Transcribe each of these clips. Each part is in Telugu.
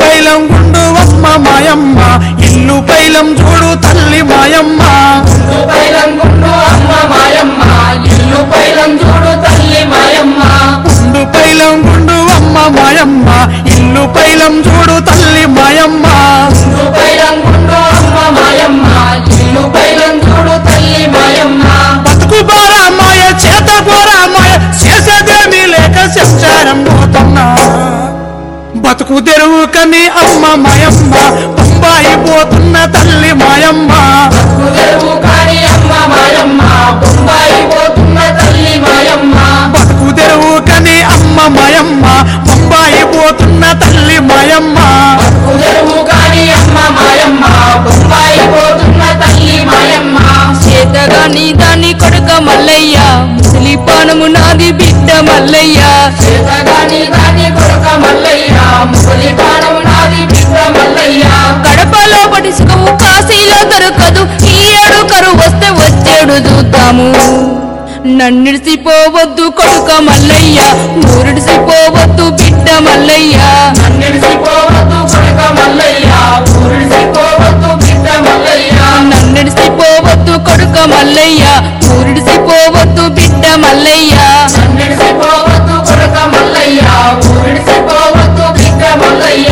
పైలం గుండు అమ్మ మాయమ్మ ఇల్లు పైలం చూడు తల్లి మాయమ్మ. పైలం గుండు అమ్మ మాయమ్మ ఇల్లు పైలం చూడు తల్లి మాయమ్మ. గుండు పైలం గుండు అమ్మ మాయమ్మ ఇల్లు పైలం చూడు బతుకు తెరువు కని అమ్మ మాయమ్మ బొంబాయి పోతున్న తల్లి మాయమ్మ. బతుకు తెరువు కని అమ్మ మాయమ్మ బొంబాయి పోతున్న తల్లి మాయమ్మ. కొడుక మల్లయ్య ముసలి పానము నాది బిడ్డ మల్లయ్య. కడపలో పటిసుకము కాశీలో దొరకదు ఈ ఏడు కరు వస్తే వచ్చేడు చూద్దాము. నన్నిడిసిపోవద్దు కొడుక మల్లయ్య ఊరిడిసిపోవద్దు బిడ్డ మల్లయ్య. నన్నిడిసిపోవద్దు కొడుక మల్లయ్య మల్లయ్య నన్నిడిసిపోవద్దు కొడుక మల్లయ్య. ఊరిడిసిపోవద్దు బిడ్డ మల్లయ్య. నన్నిడిసిపోవద్దు కొడుక మల్లయ్య. ఊరిడిసిపోవద్దు బిడ్డ మల్లయ్య.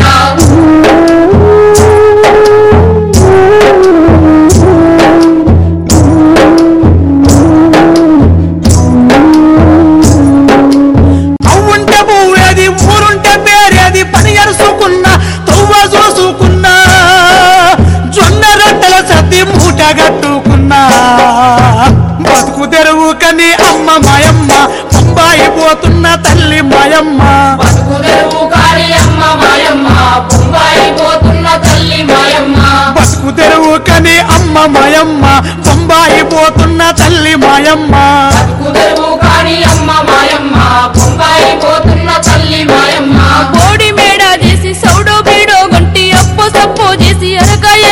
పోతున్న తల్లి మాయమ్మ. బతుకుదెరువు కాని అమ్మ మాయమ్మ బొంబాయి పోతున్న తల్లి మాయమ్మ. బతుకు తెరువు కని అమ్మ మాయమ్మ బొంబాయి పోతున్న తల్లి మాయమ్మ. బతుకుదెరువు కాని అమ్మ మాయమ్మ బొంబాయి పోతున్న తల్లి మాయమ్మ. కోడి మేడ చేసి సౌడో బీడో గొంటి అప్పు సప్పు చేసి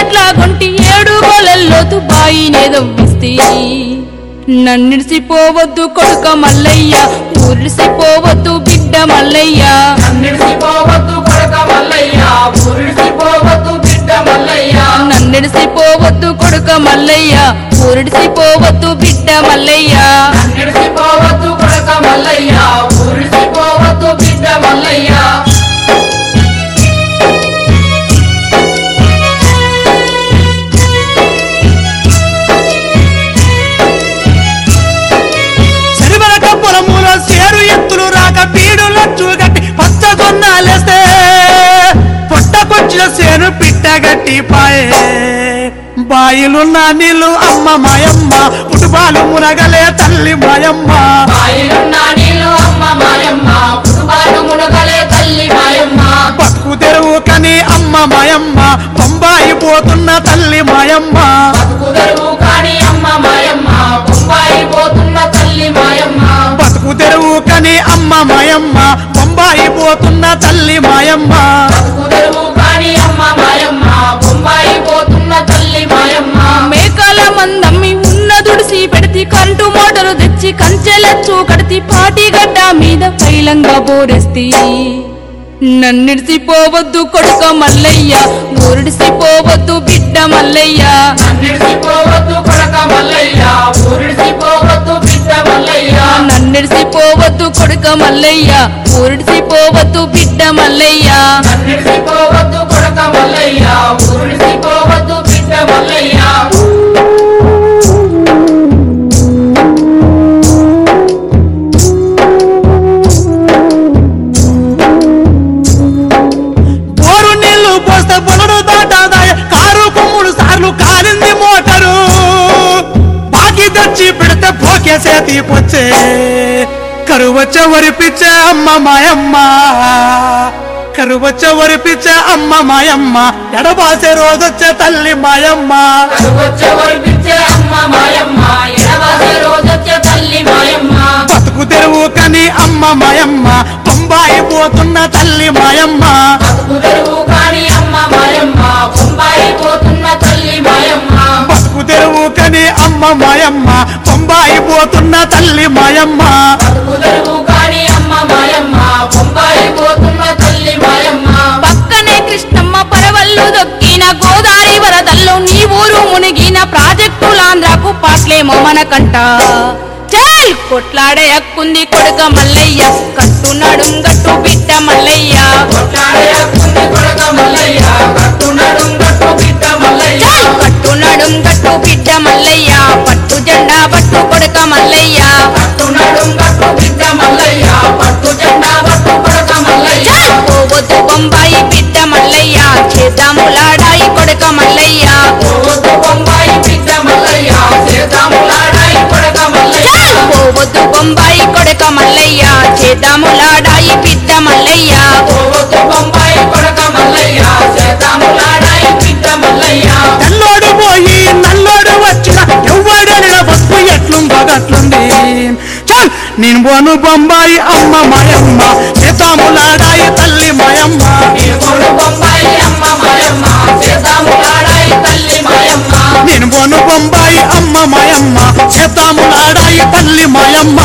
ఎట్లా గొంటి ఏడు గోలల్లోతు బాయినేదో విస్తి నన్నిడిసిపోవద్దు కొడుక మల్లయ్య ఊరిసిపోవద్దు బిడ్డ మల్లయ్య. నన్నిడిసిపోవద్దు కొడుక మల్లయ్య ఊరిడిసిపోవద్దు బిడ్డ మల్లయ్య. నన్నిడిసిపోవద్దు కొడుక మల్లయ్య ఊరిడిసిపోవద్దు బిడ్డ మల్లయ్య. నన్నిడిసిపోవద్దు కొడుక మల్లయ్య ఊరిడిసిపోవద్దు బిడ్డ మల్లయ్య. సేను పిట్టగట్టి పాయే. బాయిలున్న నీళ్ళు అమ్మ మాయమ్మ. పుటుబాలు మునగలే తల్లి మాయమ్మ. బాయిలున్న నీళ్ళు అమ్మ మాయమ్మ. పుట్టుబాటు మునగలే తల్లి మాయమ్మ. బతుకు తెరువు కని అమ్మ మాయమ్మ. బొంబాయి పోతున్న తల్లి మాయమ్మ. బతుకుదెరువు కాని అమ్మ మాయమ్మ. బొంబాయి పోతున్న తల్లి మాయమ్మ. బతుకు తెరువు కని అమ్మ మాయమ్మ. బొంబాయి పోతున్న తల్లి మాయమ్మ. మేకాల మందమ్మి ఉన్న దుడిసి పెడితి కంటు మోటరు తెచ్చి కంచెలచ్చు కడితి పాటి గడ్డ మీద పైలంగా బోరెస్తి. నన్నిడిసిపోవద్దు కొడుక మల్లయ్య ఊరిడిసిపోవద్దు బిడ్డ మల్లయ్య. నన్నిడిసిపోవద్దు కొడక మల్లయ్య ఊరిడిసిపోవద్దు బిడ్డ మల్లయ్య. నన్నిడిసిపోవద్దు కొడుక మల్లయ్య ఊరిడిసిపోవద్దు బిడ్డ మల్లయ్య. నన్నిడిసిపోవద్దు కొడక మల్లయ్య పోకేసే తీపొచ్చే కరువచ్చ వరిపిచ్చే అమ్మ మాయమ్మ. కరువచ్చ వరిపిచ్చే అమ్మ మాయమ్మ. ఎడబాసే రోజొచ్చే తల్లి మాయమ్మ. బతుకు తెరువు కని అమ్మ మాయమ్మ. బొంబాయి పోతున్న తల్లి మాయమ్మ. మాయమ్మ మాయమ్మ అమ్మ మాయమ్మ బొంబాయి పోతున్న తల్లి మాయమ్మ. బతుకుదరువు కాని అమ్మ మాయమ్మ బొంబాయి పోతున్న తల్లి మాయమ్మ. పక్కనే కృష్ణమ్మ పరవళ్ళు దొక్కిన గోదావరి వరదల్లో నీ ఊరు మునిగిన ప్రాజెక్టులాంధ్రకు పాట్లేమో మనకంట. చల్ కొట్లాడే హక్కుంది కొడుక మల్లయ్య కట్టు నడుం గట్టు బిడ్డ మల్లయ్య. కొట్లాడకుంది కొడక మల్లయ్య కట్టు బిడ్డ మల్లయ్య పట్టు జెండా పట్టు కొడుక మల్లయ్య. పట్టున చల్ నేను పోను బొంబాయి అమ్మ మాయమ్మ. సీతాములాడాయి తల్లి మాయమ్మ. బొంబాయి అమ్మ మాయమ్మ. సీతాములాడాయి తల్లి మాయమ్మ. నేను పోను బొంబాయి అమ్మ మాయమ్మ. సీతాములాడాయి తల్లి మాయమ్మ.